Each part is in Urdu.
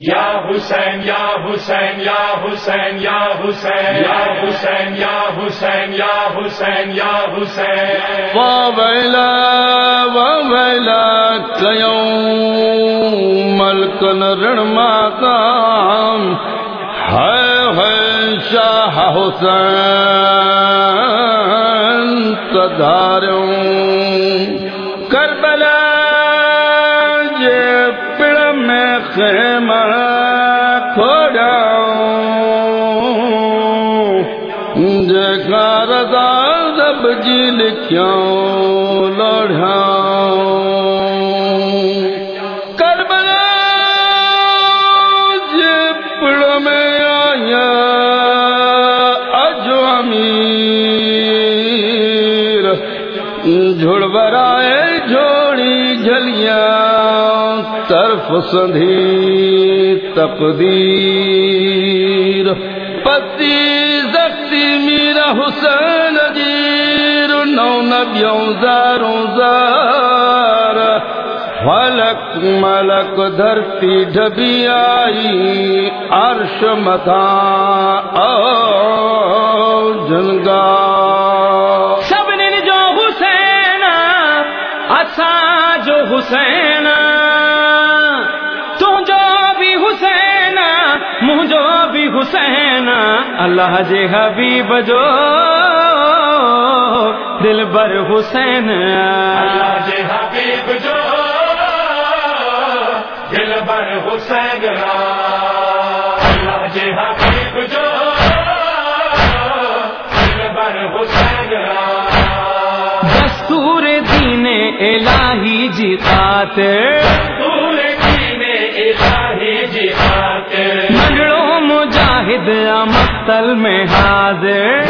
یا حسین یا حسین یا حسین یا حسین یا حسین یا حسین یا حسین یا حسین۔ ویلا ویلا کیوں ملکن رن ماتا ہے ہے شاہ حسین تداروں کربلا خیمہ کھوڑاؤں جگہ رضا رب جیل کیوں لڑھاؤں کربلا جپڑ میں آیا اجو امیر۔ جھڑ برائے طرف تقدیر پتی زختی میرا حسین جیر نو نبیوں زاروں زار۔ فلک ملک دھرتی ڈبی آئی، عرش متا جنگا سب نے جو حسین، اساں جو حسین۔ مجھو بھی حسین اللہ جے حبیب جو دل بر حسین۔ اللہ جے حبیب جو دل بر حسین۔ اللہ جے حبیب جو دل بر حسین۔ دستور دین الہی جی خاطر۔ مجاہد مقتل میں حاضر۔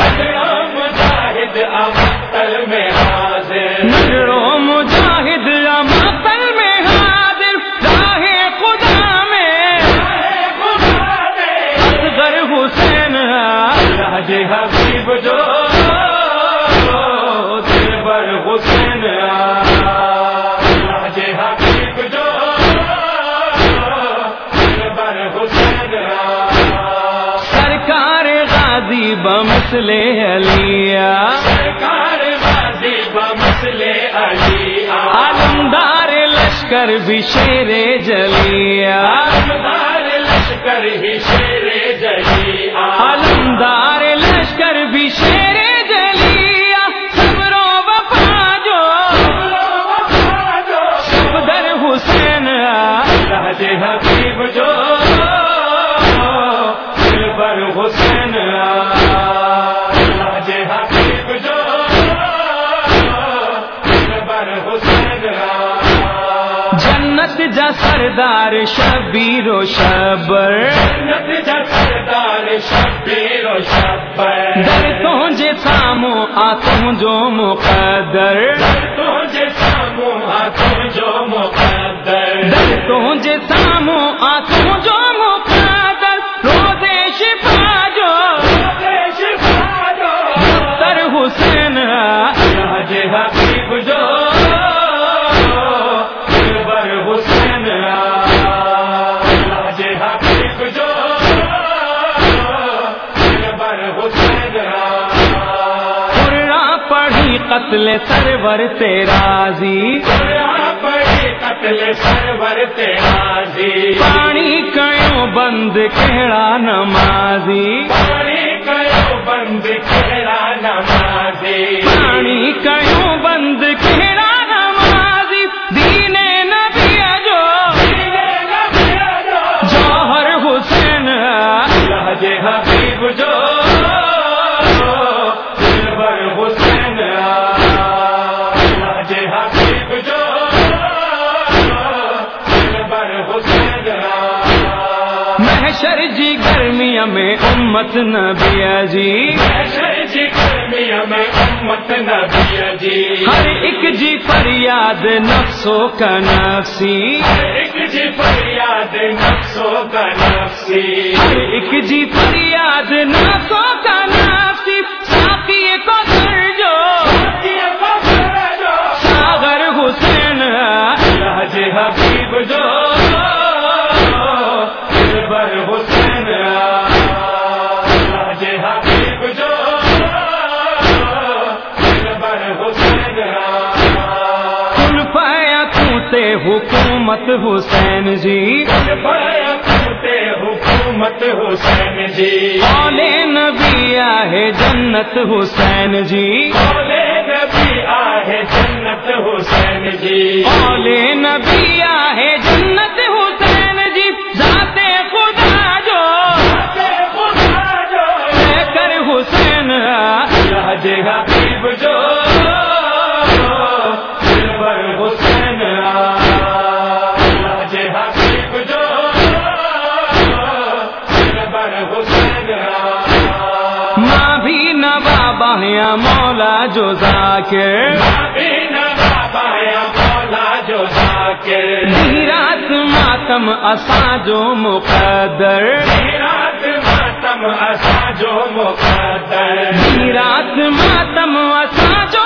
مجاہد مقتل میں حاضر۔ منڈڑو مجاہد میں حاضر۔ راہ خدا میں۔ اصغر حسین حبیب جو بمسلے علیہ سرکار غازی بمسلے علیہ عالمدار لشکر بھی شیر جلیا۔ عالمدار لشکر بھی شیر جلیا۔ عالمدار لشکر بھی شیر سردار شبیر و شبر۔ سردار شبیر و شبر۔ در تجھے سامو آ تم جو مقدر۔ در تجھے سامو آ تم جو مقدر۔ در تجھے قتل سرور تیرازی قرآن قتل سرور تیرازی پانی کیوں بند کہڑا نمازی؟ پانی کیوں بند کہڑا نمازی؟ پانی کیوں بند کہڑا نمازی دین نبی جو جوہر حسین۔ حبیب جو محشر جی گرمیاں میں امت نبی جی محشر جی گرمیاں میں امت نبی جی ہر ایک جی فریاد نفسوں کا نفسی۔ ہر ایک جی فریاد نفسوں کا نفسی۔ ہر ایک جی فریاد نفسوں کا نفسی۔ ساتھی کو حکومت حسین جی۔ حکومت حسین جی۔ اولے نبی آئے جنت حسین جی؟ اولے نبی آئے جنت حسین جی؟ اولے نبی آئے جنت آیا مولا جو ذاکر۔ جو رات ماتم اساں جو مقدر۔ رات ماتم اسا جو مقدر۔ رات ماتم اساں